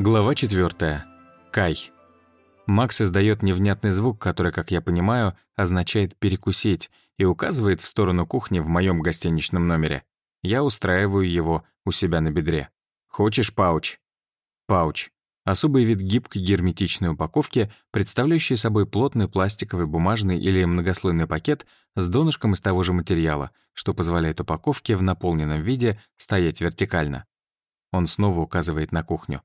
Глава 4. Кай. Макс издает невнятный звук, который, как я понимаю, означает «перекусить» и указывает в сторону кухни в моем гостиничном номере. Я устраиваю его у себя на бедре. «Хочешь пауч?» Пауч. Особый вид гибкой герметичной упаковки, представляющий собой плотный пластиковый, бумажный или многослойный пакет с донышком из того же материала, что позволяет упаковке в наполненном виде стоять вертикально. Он снова указывает на кухню.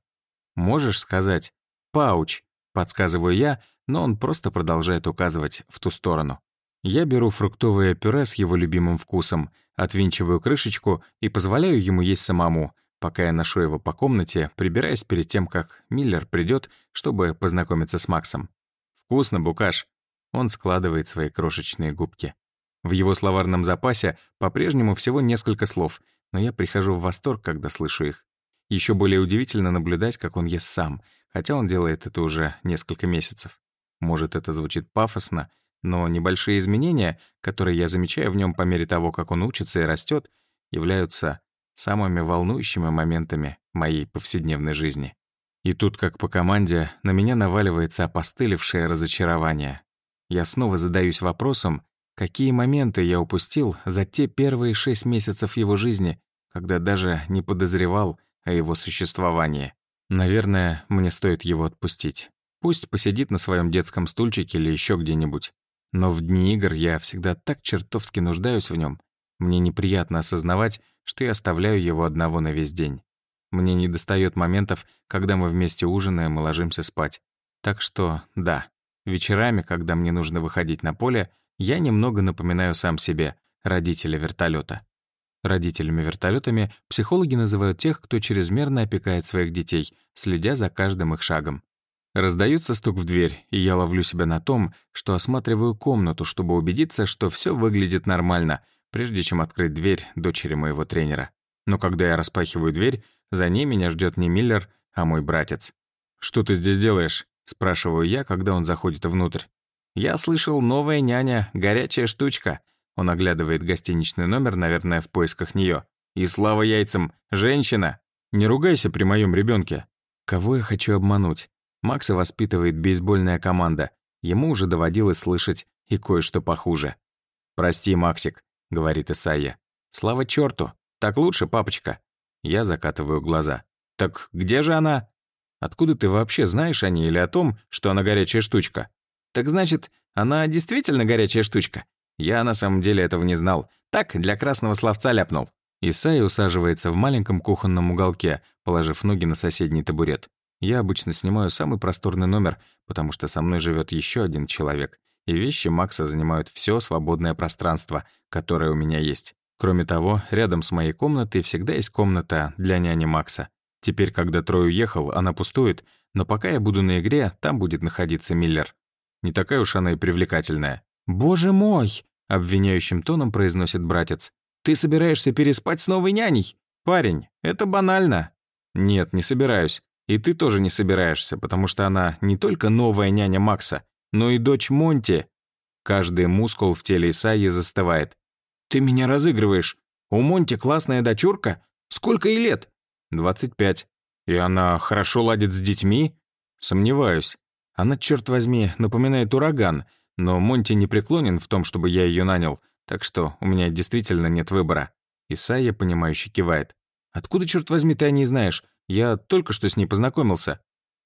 Можешь сказать «пауч», подсказываю я, но он просто продолжает указывать в ту сторону. Я беру фруктовое пюре с его любимым вкусом, отвинчиваю крышечку и позволяю ему есть самому, пока я ношу его по комнате, прибираясь перед тем, как Миллер придет, чтобы познакомиться с Максом. «Вкусно, Букаш!» Он складывает свои крошечные губки. В его словарном запасе по-прежнему всего несколько слов, но я прихожу в восторг, когда слышу их. Еще более удивительно наблюдать, как он ест сам, хотя он делает это уже несколько месяцев. Может, это звучит пафосно, но небольшие изменения, которые я замечаю в нем по мере того, как он учится и растет, являются самыми волнующими моментами моей повседневной жизни. И тут, как по команде, на меня наваливается опостылевшее разочарование. Я снова задаюсь вопросом, какие моменты я упустил за те первые шесть месяцев его жизни, когда даже не подозревал о его существовании. Наверное, мне стоит его отпустить. Пусть посидит на своем детском стульчике или еще где-нибудь. Но в дни игр я всегда так чертовски нуждаюсь в нем. Мне неприятно осознавать, что я оставляю его одного на весь день. Мне недостает моментов, когда мы вместе ужинаем и ложимся спать. Так что, да, вечерами, когда мне нужно выходить на поле, я немного напоминаю сам себе, родителя вертолета. Родителями-вертолетами психологи называют тех, кто чрезмерно опекает своих детей, следя за каждым их шагом. Раздается стук в дверь, и я ловлю себя на том, что осматриваю комнату, чтобы убедиться, что все выглядит нормально, прежде чем открыть дверь дочери моего тренера. Но когда я распахиваю дверь, за ней меня ждет не Миллер, а мой братец. «Что ты здесь делаешь?» — спрашиваю я, когда он заходит внутрь. «Я слышал, новая няня, горячая штучка», он оглядывает гостиничный номер, наверное, в поисках нее. «И слава яйцам! Женщина! Не ругайся при моем ребенке. Кого я хочу обмануть? Макса воспитывает бейсбольная команда. Ему уже доводилось слышать и кое-что похуже. «Прости, Максик», — говорит Исайя. «Слава чёрту, Так лучше, папочка!» Я закатываю глаза. «Так где же она?» «Откуда ты вообще знаешь о ней или о том, что она горячая штучка?» «Так значит, она действительно горячая штучка? Я на самом деле этого не знал. Так, для красного словца ляпнул. Исай усаживается в маленьком кухонном уголке, положив ноги на соседний табурет. Я обычно снимаю самый просторный номер, потому что со мной живет еще один человек, и вещи Макса занимают все свободное пространство, которое у меня есть. Кроме того, рядом с моей комнатой всегда есть комната для няни Макса. Теперь, когда Трой уехал, она пустует, но пока я буду на игре, там будет находиться Миллер. Не такая уж она и привлекательная. «Боже мой!» — обвиняющим тоном произносит братец. «Ты собираешься переспать с новой няней? Парень, это банально!» «Нет, не собираюсь. И ты тоже не собираешься, потому что она не только новая няня Макса, но и дочь Монти». Каждый мускул в теле Исаи застывает. «Ты меня разыгрываешь. У Монти классная дочурка. Сколько ей лет?» «Двадцать пять. И она хорошо ладит с детьми?» «Сомневаюсь. Она, черт возьми, напоминает ураган но Монти не преклонен в том, чтобы я ее нанял, так что у меня действительно нет выбора». Исайя, понимающе кивает. «Откуда, черт возьми, ты о ней знаешь? Я только что с ней познакомился».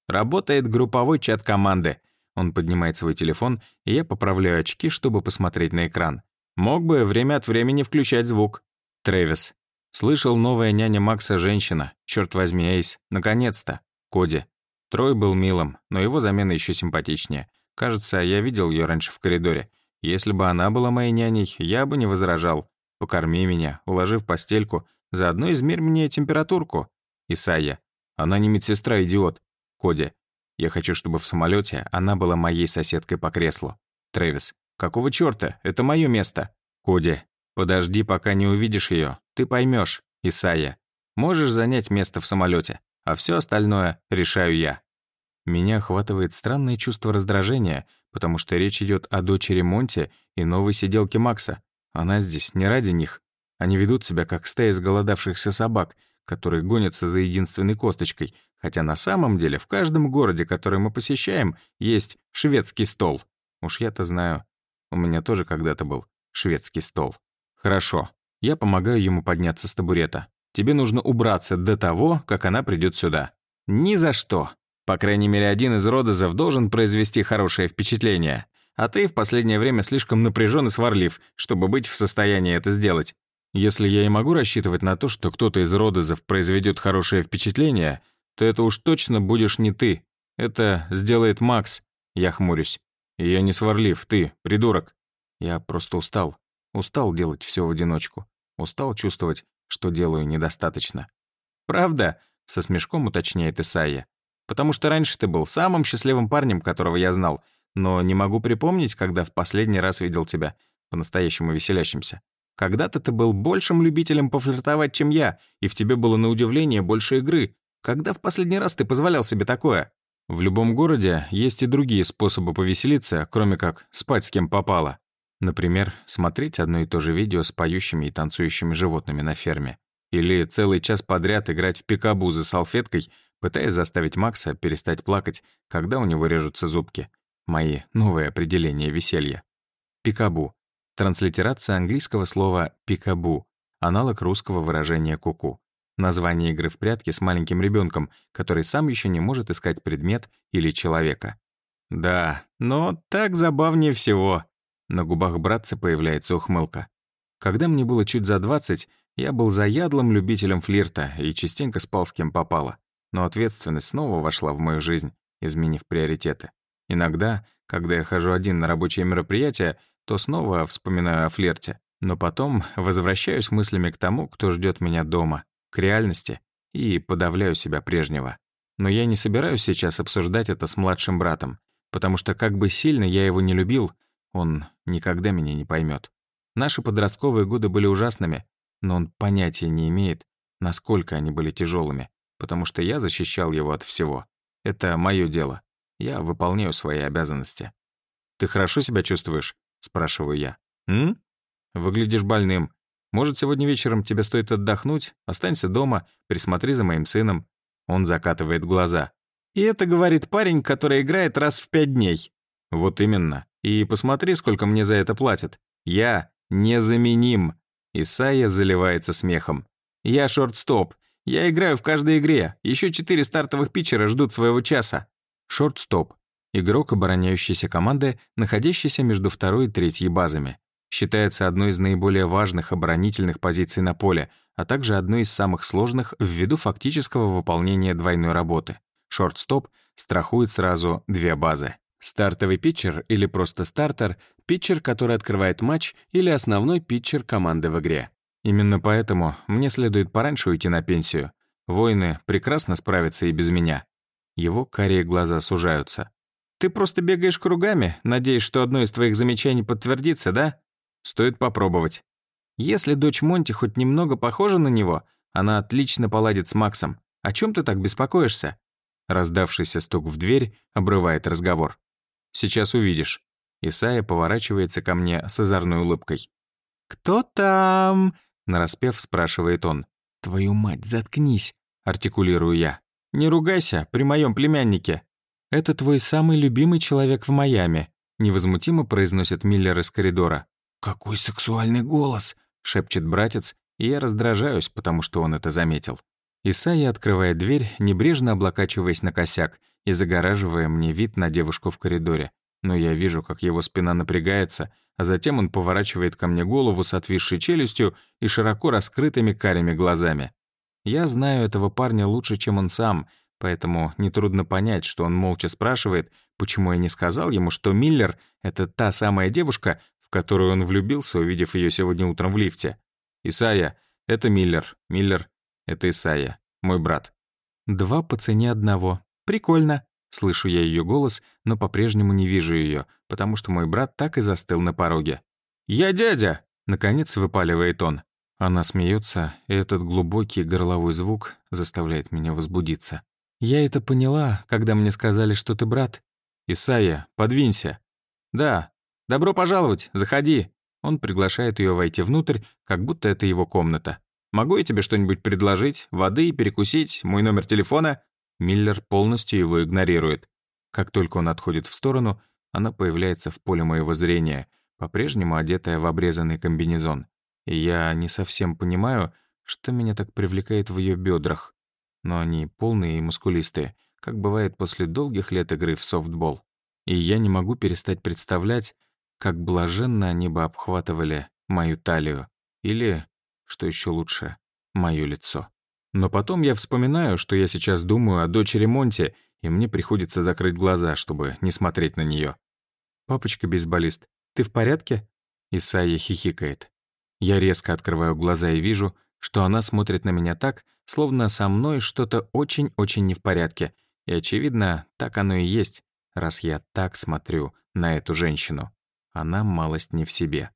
«Работает групповой чат команды». Он поднимает свой телефон, и я поправляю очки, чтобы посмотреть на экран. «Мог бы время от времени включать звук». Трэвис. «Слышал, новая няня Макса женщина. Черт возьми, Эйс. Наконец-то. Коди. Трой был милым, но его замена еще симпатичнее. Кажется, я видел ее раньше в коридоре. Если бы она была моей няней, я бы не возражал. Покорми меня, уложи в постельку, заодно измерь мне температурку. Исайя. Она не медсестра, идиот. Коди. Я хочу, чтобы в самолете она была моей соседкой по креслу. Трэвис. Какого чёрта? Это мое место. Коди. Подожди, пока не увидишь ее. Ты поймешь. Исайя. Можешь занять место в самолете, а все остальное решаю я. Меня охватывает странное чувство раздражения, потому что речь идет о дочери Монти и новой сиделке Макса. Она здесь не ради них. Они ведут себя как стая голодавшихся собак, которые гонятся за единственной косточкой, хотя на самом деле в каждом городе, который мы посещаем, есть шведский стол. Уж я-то знаю. У меня тоже когда-то был шведский стол. Хорошо. Я помогаю ему подняться с табурета. Тебе нужно убраться до того, как она придет сюда. Ни за что. По крайней мере, один из Родозов должен произвести хорошее впечатление. А ты в последнее время слишком напряжен и сварлив, чтобы быть в состоянии это сделать. Если я и могу рассчитывать на то, что кто-то из Родозов произведет хорошее впечатление, то это уж точно будешь не ты. Это сделает Макс. Я хмурюсь. Я не сварлив, ты, придурок. Я просто устал. Устал делать все в одиночку. Устал чувствовать, что делаю недостаточно. «Правда?» — со смешком уточняет Исайя потому что раньше ты был самым счастливым парнем, которого я знал, но не могу припомнить, когда в последний раз видел тебя, по-настоящему веселящимся. Когда-то ты был большим любителем пофлиртовать, чем я, и в тебе было на удивление больше игры. Когда в последний раз ты позволял себе такое? В любом городе есть и другие способы повеселиться, кроме как спать с кем попало. Например, смотреть одно и то же видео с поющими и танцующими животными на ферме. Или целый час подряд играть в пикабу за салфеткой, пытаясь заставить Макса перестать плакать, когда у него режутся зубки. Мои новые определения веселья. Пикабу. Транслитерация английского слова «пикабу», аналог русского выражения «куку». Название игры в прятки с маленьким ребенком, который сам еще не может искать предмет или человека. Да, но так забавнее всего. На губах братца появляется ухмылка. Когда мне было чуть за 20, я был заядлым любителем флирта и частенько спал с кем попало но ответственность снова вошла в мою жизнь, изменив приоритеты. Иногда, когда я хожу один на рабочие мероприятия, то снова вспоминаю о флирте, но потом возвращаюсь мыслями к тому, кто ждет меня дома, к реальности, и подавляю себя прежнего. Но я не собираюсь сейчас обсуждать это с младшим братом, потому что как бы сильно я его не любил, он никогда меня не поймет. Наши подростковые годы были ужасными, но он понятия не имеет, насколько они были тяжелыми потому что я защищал его от всего. Это мое дело. Я выполняю свои обязанности. «Ты хорошо себя чувствуешь?» — спрашиваю я. «М? Выглядишь больным. Может, сегодня вечером тебе стоит отдохнуть? Останься дома, присмотри за моим сыном». Он закатывает глаза. «И это говорит парень, который играет раз в пять дней». «Вот именно. И посмотри, сколько мне за это платят. Я незаменим». Исайя заливается смехом. «Я шорт-стоп. Я играю в каждой игре. Еще четыре стартовых питчера ждут своего часа. Шорт-стоп. Игрок обороняющейся команды, находящийся между второй и третьей базами. Считается одной из наиболее важных оборонительных позиций на поле, а также одной из самых сложных ввиду фактического выполнения двойной работы. Шорт-стоп страхует сразу две базы. Стартовый питчер или просто стартер — питчер, который открывает матч, или основной питчер команды в игре. Именно поэтому мне следует пораньше уйти на пенсию. Воины прекрасно справятся и без меня. Его карие глаза сужаются. «Ты просто бегаешь кругами, надеясь, что одно из твоих замечаний подтвердится, да? Стоит попробовать. Если дочь Монти хоть немного похожа на него, она отлично поладит с Максом. О чем ты так беспокоишься?» Раздавшийся стук в дверь обрывает разговор. «Сейчас увидишь». Исая поворачивается ко мне с озорной улыбкой. «Кто там?» нараспев спрашивает он. «Твою мать, заткнись!» — артикулирую я. «Не ругайся, при моем племяннике!» «Это твой самый любимый человек в Майами», — невозмутимо произносит Миллер из коридора. «Какой сексуальный голос!» — шепчет братец, и я раздражаюсь, потому что он это заметил. Исайя открывает дверь, небрежно облокачиваясь на косяк, и загораживая мне вид на девушку в коридоре но я вижу, как его спина напрягается, а затем он поворачивает ко мне голову с отвисшей челюстью и широко раскрытыми карими глазами. Я знаю этого парня лучше, чем он сам, поэтому нетрудно понять, что он молча спрашивает, почему я не сказал ему, что Миллер — это та самая девушка, в которую он влюбился, увидев ее сегодня утром в лифте. Исая, это Миллер. Миллер — это Исая, мой брат». «Два по цене одного. Прикольно», Слышу я ее голос, но по-прежнему не вижу ее, потому что мой брат так и застыл на пороге. «Я дядя!» — наконец выпаливает он. Она смеется, и этот глубокий горловой звук заставляет меня возбудиться. «Я это поняла, когда мне сказали, что ты брат». «Исайя, подвинься». «Да. Добро пожаловать, заходи». Он приглашает ее войти внутрь, как будто это его комната. «Могу я тебе что-нибудь предложить? Воды, перекусить, мой номер телефона?» Миллер полностью его игнорирует. Как только он отходит в сторону, она появляется в поле моего зрения, по-прежнему одетая в обрезанный комбинезон. И я не совсем понимаю, что меня так привлекает в ее бедрах. Но они полные и мускулистые, как бывает после долгих лет игры в софтбол. И я не могу перестать представлять, как блаженно они бы обхватывали мою талию. Или, что еще лучше, мое лицо. Но потом я вспоминаю, что я сейчас думаю о дочери Монти, и мне приходится закрыть глаза, чтобы не смотреть на нее. «Папочка-бейсболист, ты в порядке?» Исайя хихикает. Я резко открываю глаза и вижу, что она смотрит на меня так, словно со мной что-то очень-очень не в порядке. И, очевидно, так оно и есть, раз я так смотрю на эту женщину. Она малость не в себе.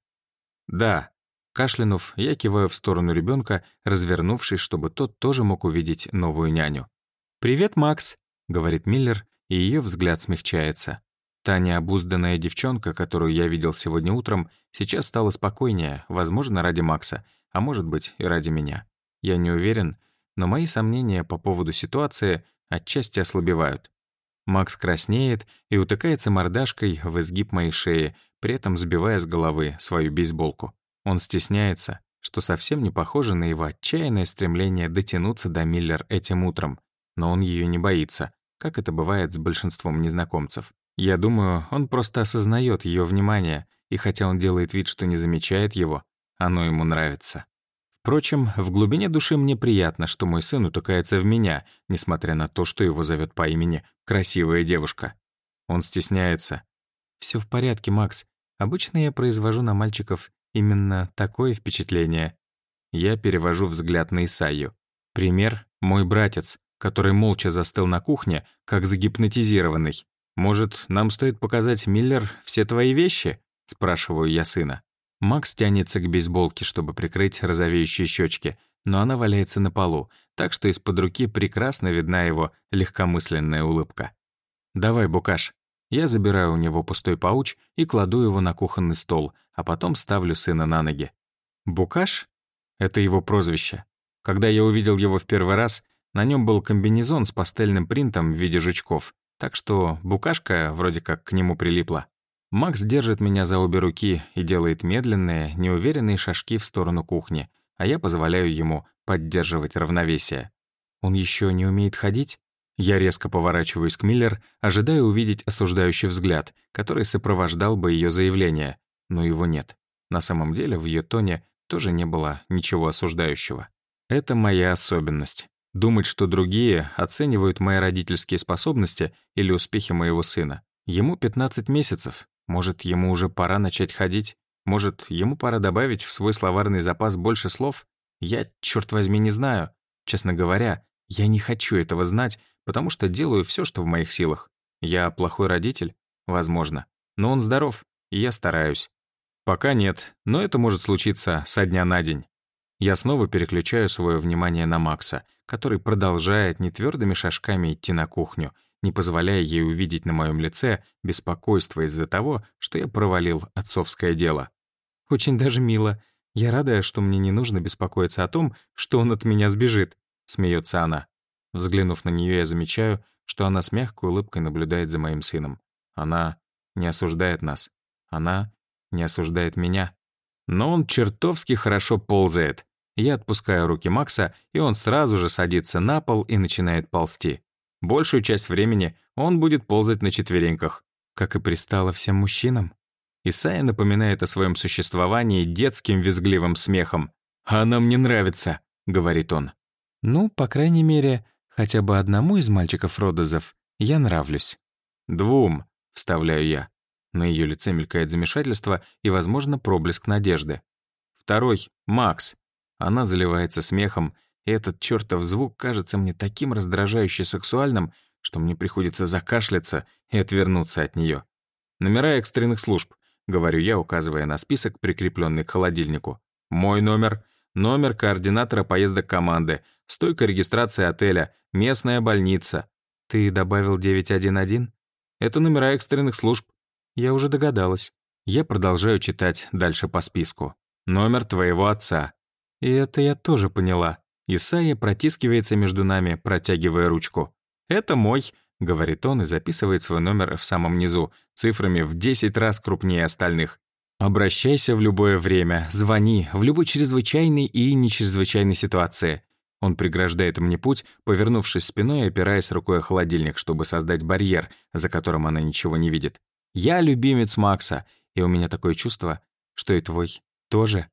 «Да», Кашлянув, я киваю в сторону ребенка, развернувшись, чтобы тот тоже мог увидеть новую няню. «Привет, Макс», — говорит Миллер, и ее взгляд смягчается. Та необузданная девчонка, которую я видел сегодня утром, сейчас стала спокойнее, возможно, ради Макса, а может быть и ради меня. Я не уверен, но мои сомнения по поводу ситуации отчасти ослабевают. Макс краснеет и утыкается мордашкой в изгиб моей шеи, при этом сбивая с головы свою бейсболку. Он стесняется, что совсем не похоже на его отчаянное стремление дотянуться до Миллер этим утром, но он ее не боится, как это бывает с большинством незнакомцев. Я думаю, он просто осознает ее внимание, и хотя он делает вид, что не замечает его, оно ему нравится. Впрочем, в глубине души мне приятно, что мой сын утыкается в меня, несмотря на то, что его зовет по имени «красивая девушка». Он стесняется. Все в порядке, Макс. Обычно я произвожу на мальчиков Именно такое впечатление. Я перевожу взгляд на Исайю. Пример — мой братец, который молча застыл на кухне, как загипнотизированный. «Может, нам стоит показать, Миллер, все твои вещи?» — спрашиваю я сына. Макс тянется к бейсболке, чтобы прикрыть розовеющие щечки, но она валяется на полу, так что из-под руки прекрасно видна его легкомысленная улыбка. «Давай, Букаш, я забираю у него пустой пауч и кладу его на кухонный стол, а потом ставлю сына на ноги. «Букаш?» — это его прозвище. Когда я увидел его в первый раз, на нем был комбинезон с пастельным принтом в виде жучков, так что букашка вроде как к нему прилипла. Макс держит меня за обе руки и делает медленные, неуверенные шажки в сторону кухни, а я позволяю ему поддерживать равновесие. «Он еще не умеет ходить?» Я резко поворачиваюсь к Миллер, ожидая увидеть осуждающий взгляд, который сопровождал бы ее заявление, но его нет. На самом деле в ее тоне тоже не было ничего осуждающего. Это моя особенность. Думать, что другие оценивают мои родительские способности или успехи моего сына. Ему 15 месяцев. Может, ему уже пора начать ходить? Может, ему пора добавить в свой словарный запас больше слов? Я, черт возьми, не знаю. Честно говоря, я не хочу этого знать, потому что делаю все, что в моих силах. Я плохой родитель? Возможно. Но он здоров, и я стараюсь. Пока нет, но это может случиться со дня на день. Я снова переключаю свое внимание на Макса, который продолжает нетвердыми шажками идти на кухню, не позволяя ей увидеть на моем лице беспокойство из-за того, что я провалил отцовское дело. «Очень даже мило. Я рада, что мне не нужно беспокоиться о том, что он от меня сбежит», — смеется она. Взглянув на нее, я замечаю, что она с мягкой улыбкой наблюдает за моим сыном. Она не осуждает нас. Она не осуждает меня. Но он чертовски хорошо ползает. Я отпускаю руки Макса, и он сразу же садится на пол и начинает ползти. Большую часть времени он будет ползать на четвереньках, как и пристало всем мужчинам. Исайя напоминает о своем существовании детским визгливым смехом. «Она мне нравится», — говорит он. «Ну, по крайней мере, Хотя бы одному из мальчиков Родозов я нравлюсь. «Двум», — вставляю я. На ее лице мелькает замешательство и, возможно, проблеск надежды. «Второй — Макс». Она заливается смехом, и этот чертов звук кажется мне таким раздражающе сексуальным, что мне приходится закашляться и отвернуться от нее. «Номера экстренных служб», — говорю я, указывая на список, прикрепленный к холодильнику. «Мой номер, номер координатора поездок команды, Стойка регистрации отеля, местная больница. Ты добавил 911? Это номера экстренных служб. Я уже догадалась. Я продолжаю читать дальше по списку. Номер твоего отца. И это я тоже поняла. Исайя протискивается между нами, протягивая ручку. «Это мой», — говорит он и записывает свой номер в самом низу, цифрами в 10 раз крупнее остальных. «Обращайся в любое время, звони, в любой чрезвычайной и нечрезвычайной ситуации. Он преграждает мне путь, повернувшись спиной и опираясь рукой о холодильник, чтобы создать барьер, за которым она ничего не видит. «Я любимец Макса, и у меня такое чувство, что и твой тоже».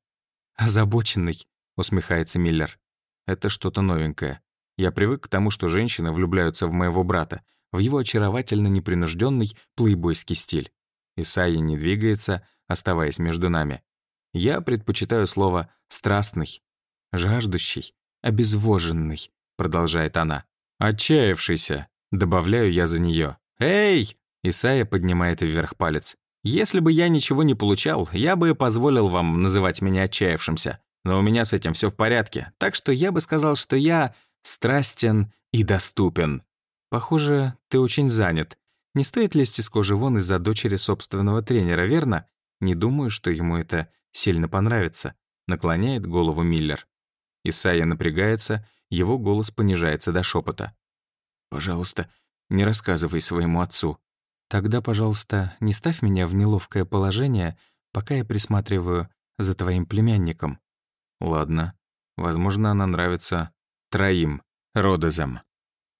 «Озабоченный», — усмехается Миллер. «Это что-то новенькое. Я привык к тому, что женщины влюбляются в моего брата, в его очаровательно непринужденный плейбойский стиль. Исайя не двигается, оставаясь между нами. Я предпочитаю слово «страстный», «жаждущий», обезвоженный», — продолжает она. «Отчаявшийся», — добавляю я за нее. «Эй!» — Исайя поднимает вверх палец. «Если бы я ничего не получал, я бы позволил вам называть меня отчаявшимся. Но у меня с этим все в порядке, так что я бы сказал, что я страстен и доступен». «Похоже, ты очень занят. Не стоит лезть из кожи вон из-за дочери собственного тренера, верно? Не думаю, что ему это сильно понравится», — наклоняет голову Миллер. Исайя напрягается, его голос понижается до шепота. «Пожалуйста, не рассказывай своему отцу. Тогда, пожалуйста, не ставь меня в неловкое положение, пока я присматриваю за твоим племянником». «Ладно. Возможно, она нравится троим, Родезам.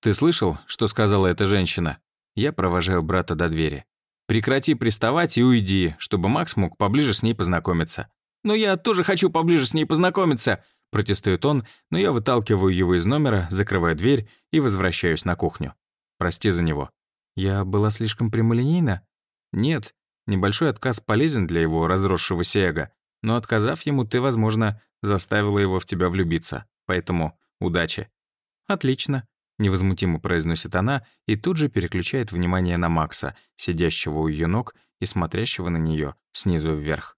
Ты слышал, что сказала эта женщина? Я провожаю брата до двери. Прекрати приставать и уйди, чтобы Макс мог поближе с ней познакомиться». «Но я тоже хочу поближе с ней познакомиться», Протестует он, но я выталкиваю его из номера, закрываю дверь и возвращаюсь на кухню. Прости за него. Я была слишком прямолинейна? Нет. Небольшой отказ полезен для его разросшегося эго, но отказав ему, ты, возможно, заставила его в тебя влюбиться. Поэтому удачи. Отлично. Невозмутимо произносит она и тут же переключает внимание на Макса, сидящего у ее ног и смотрящего на нее снизу вверх.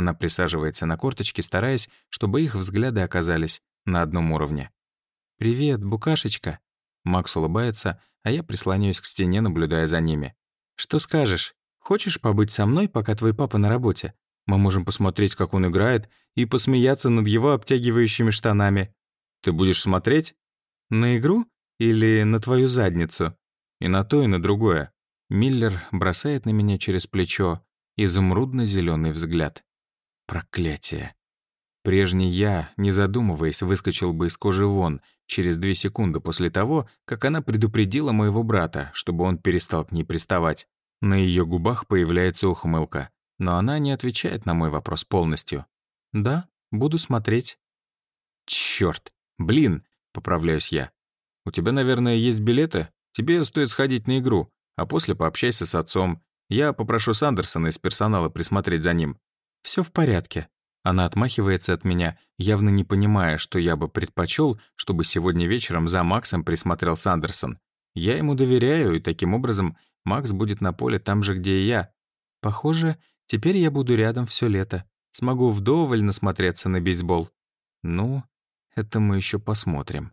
Она присаживается на корточки, стараясь, чтобы их взгляды оказались на одном уровне. «Привет, букашечка!» Макс улыбается, а я прислоняюсь к стене, наблюдая за ними. «Что скажешь? Хочешь побыть со мной, пока твой папа на работе? Мы можем посмотреть, как он играет, и посмеяться над его обтягивающими штанами». «Ты будешь смотреть?» «На игру или на твою задницу?» «И на то, и на другое». Миллер бросает на меня через плечо изумрудно зеленый взгляд. Проклятие. Прежний я, не задумываясь, выскочил бы из кожи вон через две секунды после того, как она предупредила моего брата, чтобы он перестал к ней приставать. На ее губах появляется ухмылка, но она не отвечает на мой вопрос полностью. «Да, буду смотреть». Черт, Блин!» — поправляюсь я. «У тебя, наверное, есть билеты? Тебе стоит сходить на игру, а после пообщайся с отцом. Я попрошу Сандерсона из персонала присмотреть за ним. Все в порядке». Она отмахивается от меня, явно не понимая, что я бы предпочел, чтобы сегодня вечером за Максом присмотрел Сандерсон. Я ему доверяю, и таким образом Макс будет на поле там же, где и я. Похоже, теперь я буду рядом все лето. Смогу вдоволь насмотреться на бейсбол. Ну, это мы еще посмотрим.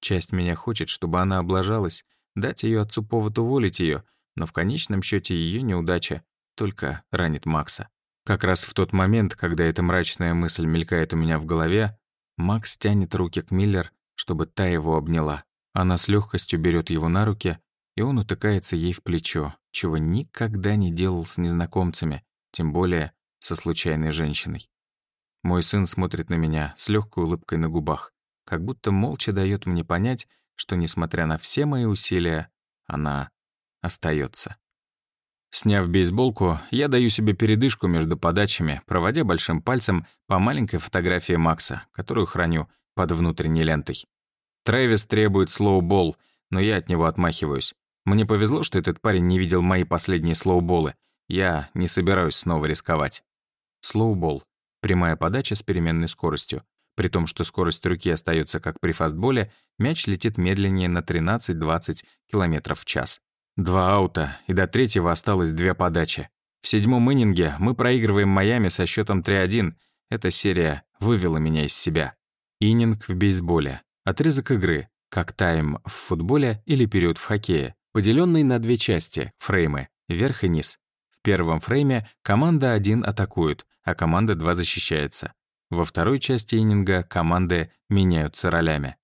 Часть меня хочет, чтобы она облажалась, дать ее отцу повод уволить ее, но в конечном счете ее неудача только ранит Макса. Как раз в тот момент, когда эта мрачная мысль мелькает у меня в голове, Макс тянет руки к Миллер, чтобы та его обняла. Она с легкостью берет его на руки, и он утыкается ей в плечо, чего никогда не делал с незнакомцами, тем более со случайной женщиной. Мой сын смотрит на меня с легкой улыбкой на губах, как будто молча дает мне понять, что, несмотря на все мои усилия, она остается. Сняв бейсболку, я даю себе передышку между подачами, проводя большим пальцем по маленькой фотографии Макса, которую храню под внутренней лентой. Трэвис требует слоубол, но я от него отмахиваюсь. Мне повезло, что этот парень не видел мои последние слоуболы. Я не собираюсь снова рисковать. Слоубол — прямая подача с переменной скоростью. При том, что скорость руки остается как при фастболе, мяч летит медленнее на 13-20 км в час. Два аута, и до третьего осталось две подачи. В седьмом иннинге мы проигрываем Майами со счетом 3-1. Эта серия вывела меня из себя. Иннинг в бейсболе. Отрезок игры, как тайм в футболе или период в хоккее, поделенный на две части, фреймы, вверх и низ. В первом фрейме команда 1 атакует, а команда 2 защищается. Во второй части иннинга команды меняются ролями.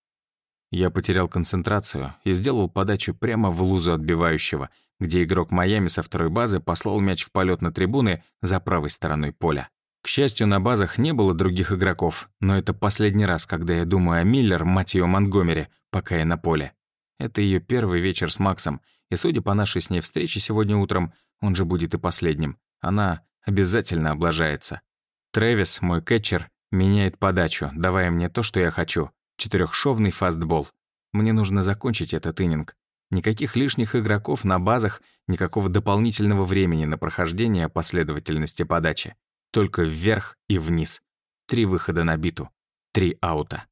Я потерял концентрацию и сделал подачу прямо в лузу отбивающего, где игрок Майами со второй базы послал мяч в полет на трибуны за правой стороной поля. К счастью, на базах не было других игроков, но это последний раз, когда я думаю о Миллер, мать ее Монгомери, пока я на поле. Это ее первый вечер с Максом, и судя по нашей с ней встрече сегодня утром, он же будет и последним. Она обязательно облажается. Трэвис, мой кетчер, меняет подачу, давая мне то, что я хочу. Четырехшовный фастбол. Мне нужно закончить этот ининг. Никаких лишних игроков на базах, никакого дополнительного времени на прохождение последовательности подачи. Только вверх и вниз. Три выхода на биту. Три аута.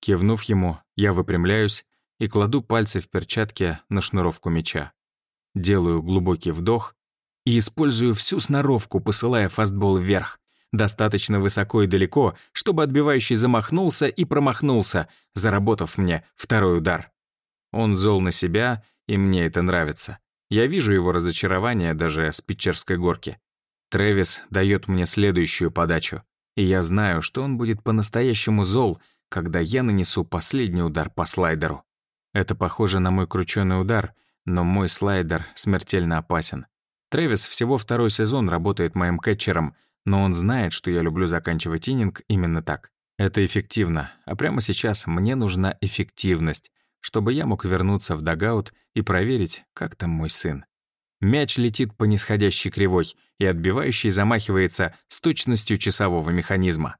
Кивнув ему, я выпрямляюсь и кладу пальцы в перчатке на шнуровку мяча. Делаю глубокий вдох и использую всю сноровку, посылая фастбол вверх достаточно высоко и далеко, чтобы отбивающий замахнулся и промахнулся, заработав мне второй удар. Он зол на себя, и мне это нравится. Я вижу его разочарование даже с питчерской горки. Трэвис дает мне следующую подачу, и я знаю, что он будет по-настоящему зол, когда я нанесу последний удар по слайдеру. Это похоже на мой крученый удар, но мой слайдер смертельно опасен. Трэвис всего второй сезон работает моим кетчером — но он знает, что я люблю заканчивать ининг именно так. Это эффективно, а прямо сейчас мне нужна эффективность, чтобы я мог вернуться в дагаут и проверить, как там мой сын. Мяч летит по нисходящей кривой, и отбивающий замахивается с точностью часового механизма.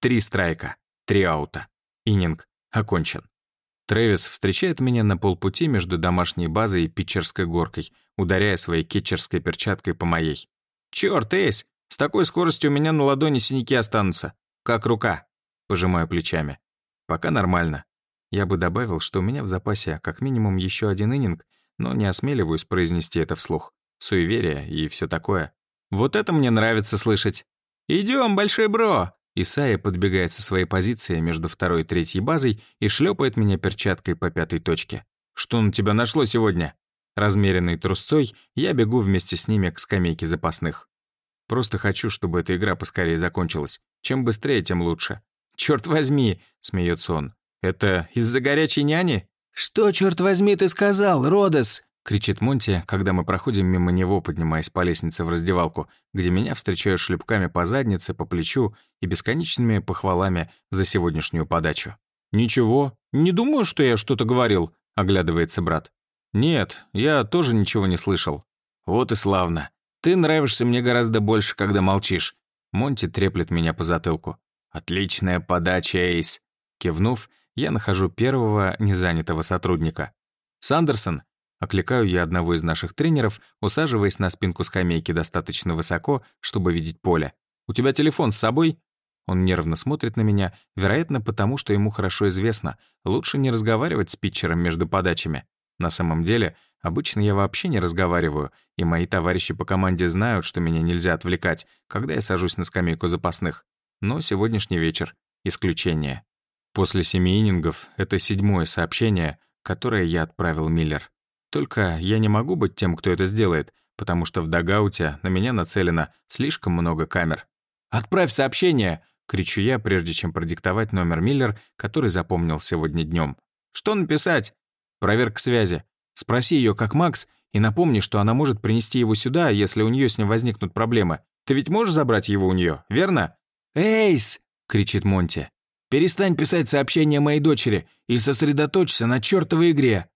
Три страйка, три аута. Иннинг окончен. Трэвис встречает меня на полпути между домашней базой и питчерской горкой, ударяя своей кетчерской перчаткой по моей. «Чёрт, Эйс, с такой скоростью у меня на ладони синяки останутся. Как рука. Пожимаю плечами. Пока нормально. Я бы добавил, что у меня в запасе как минимум еще один иннинг, но не осмеливаюсь произнести это вслух. Суеверие и все такое. Вот это мне нравится слышать. Идем, большой бро! Исайя подбегает со своей позиции между второй и третьей базой и шлепает меня перчаткой по пятой точке. «Что на тебя нашло сегодня?» Размеренный трусцой я бегу вместе с ними к скамейке запасных. Просто хочу, чтобы эта игра поскорее закончилась. Чем быстрее, тем лучше. Черт возьми!» — смеется он. «Это из-за горячей няни?» «Что, черт возьми, ты сказал, Родос?» — кричит Монти, когда мы проходим мимо него, поднимаясь по лестнице в раздевалку, где меня встречают шлепками по заднице, по плечу и бесконечными похвалами за сегодняшнюю подачу. «Ничего. Не думаю, что я что-то говорил», — оглядывается брат. «Нет, я тоже ничего не слышал». «Вот и славно. «Ты нравишься мне гораздо больше, когда молчишь». Монти треплет меня по затылку. «Отличная подача, Эйс!» Кивнув, я нахожу первого незанятого сотрудника. «Сандерсон!» Окликаю я одного из наших тренеров, усаживаясь на спинку скамейки достаточно высоко, чтобы видеть поле. «У тебя телефон с собой?» Он нервно смотрит на меня, вероятно, потому что ему хорошо известно. Лучше не разговаривать с питчером между подачами. На самом деле, Обычно я вообще не разговариваю, и мои товарищи по команде знают, что меня нельзя отвлекать, когда я сажусь на скамейку запасных. Но сегодняшний вечер — исключение. После семи инингов это седьмое сообщение, которое я отправил Миллер. Только я не могу быть тем, кто это сделает, потому что в дагауте на меня нацелено слишком много камер. «Отправь сообщение!» — кричу я, прежде чем продиктовать номер Миллер, который запомнил сегодня днем. «Что написать?» «Проверка связи. Спроси ее, как Макс, и напомни, что она может принести его сюда, если у нее с ним возникнут проблемы. Ты ведь можешь забрать его у нее, верно? «Эйс!» — кричит Монти. «Перестань писать сообщения моей дочери и сосредоточься на чертовой игре!»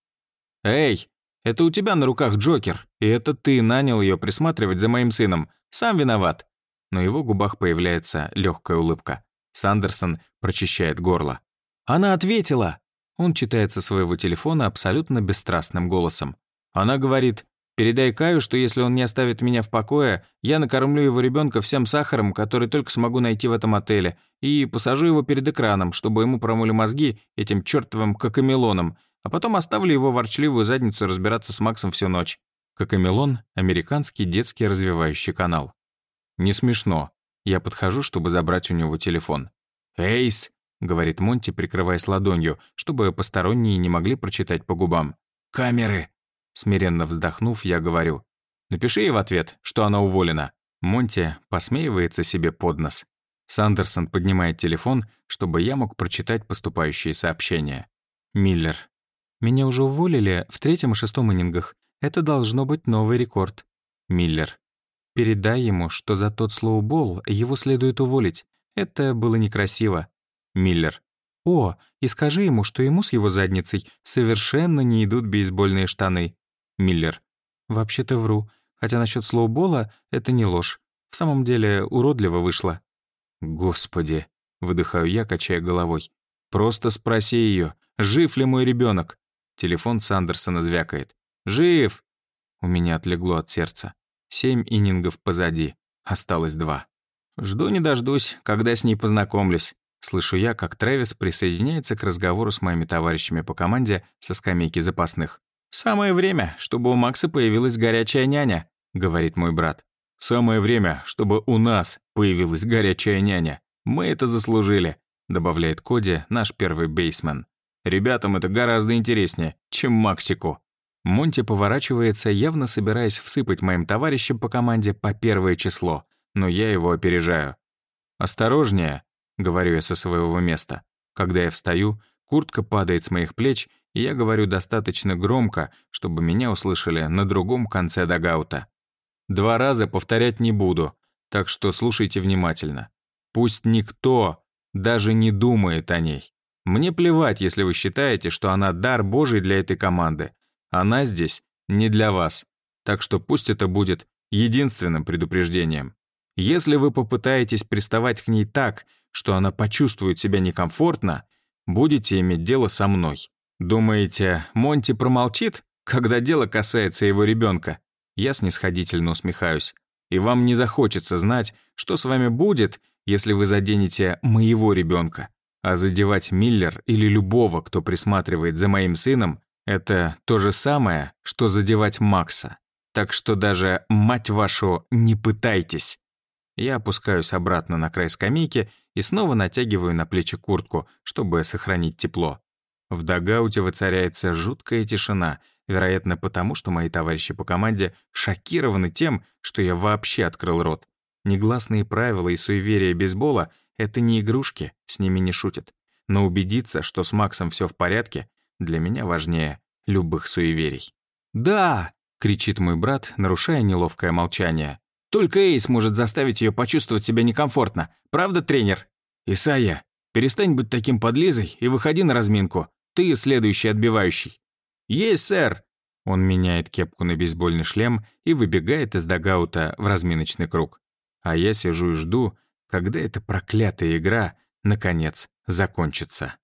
«Эй, это у тебя на руках Джокер, и это ты нанял ее присматривать за моим сыном. Сам виноват!» На его губах появляется легкая улыбка. Сандерсон прочищает горло. «Она ответила!» Он читает со своего телефона абсолютно бесстрастным голосом. Она говорит, «Передай Каю, что если он не оставит меня в покое, я накормлю его ребенка всем сахаром, который только смогу найти в этом отеле, и посажу его перед экраном, чтобы ему промыли мозги этим чертовым кокомелоном, а потом оставлю его ворчливую задницу разбираться с Максом всю ночь». Кокомелон — американский детский развивающий канал. Не смешно. Я подхожу, чтобы забрать у него телефон. «Эйс!» — говорит Монти, прикрываясь ладонью, чтобы посторонние не могли прочитать по губам. «Камеры!» Смиренно вздохнув, я говорю. «Напиши ей в ответ, что она уволена». Монти посмеивается себе под нос. Сандерсон поднимает телефон, чтобы я мог прочитать поступающие сообщения. Миллер. «Меня уже уволили в третьем и шестом инингах. Это должно быть новый рекорд». Миллер. «Передай ему, что за тот слоубол его следует уволить. Это было некрасиво. Миллер. «О, и скажи ему, что ему с его задницей совершенно не идут бейсбольные штаны». Миллер. «Вообще-то вру. Хотя насчет слоубола это не ложь. В самом деле уродливо вышло». «Господи!» — выдыхаю я, качая головой. «Просто спроси ее, жив ли мой ребенок? Телефон Сандерсона звякает. «Жив!» У меня отлегло от сердца. Семь иннингов позади. Осталось два. Жду не дождусь, когда с ней познакомлюсь. Слышу я, как Трэвис присоединяется к разговору с моими товарищами по команде со скамейки запасных. «Самое время, чтобы у Макса появилась горячая няня», — говорит мой брат. «Самое время, чтобы у нас появилась горячая няня. Мы это заслужили», — добавляет Коди, наш первый бейсмен. «Ребятам это гораздо интереснее, чем Максику». Монти поворачивается, явно собираясь всыпать моим товарищам по команде по первое число, но я его опережаю. «Осторожнее», — говорю я со своего места. Когда я встаю, куртка падает с моих плеч, и я говорю достаточно громко, чтобы меня услышали на другом конце дагаута. Два раза повторять не буду, так что слушайте внимательно. Пусть никто даже не думает о ней. Мне плевать, если вы считаете, что она дар Божий для этой команды. Она здесь не для вас. Так что пусть это будет единственным предупреждением. Если вы попытаетесь приставать к ней так, что она почувствует себя некомфортно, будете иметь дело со мной. Думаете, Монти промолчит, когда дело касается его ребенка? Я снисходительно усмехаюсь. И вам не захочется знать, что с вами будет, если вы заденете моего ребенка. А задевать Миллер или любого, кто присматривает за моим сыном, это то же самое, что задевать Макса. Так что даже, мать вашу, не пытайтесь. Я опускаюсь обратно на край скамейки и снова натягиваю на плечи куртку, чтобы сохранить тепло. В дагауте воцаряется жуткая тишина, вероятно, потому что мои товарищи по команде шокированы тем, что я вообще открыл рот. Негласные правила и суеверия бейсбола — это не игрушки, с ними не шутят. Но убедиться, что с Максом все в порядке, для меня важнее любых суеверий. «Да!» — кричит мой брат, нарушая неловкое молчание. Только Эйс может заставить ее почувствовать себя некомфортно. Правда, тренер? Исайя, перестань быть таким подлизой и выходи на разминку. Ты следующий отбивающий. Есть, сэр. Он меняет кепку на бейсбольный шлем и выбегает из дагаута в разминочный круг. А я сижу и жду, когда эта проклятая игра наконец закончится.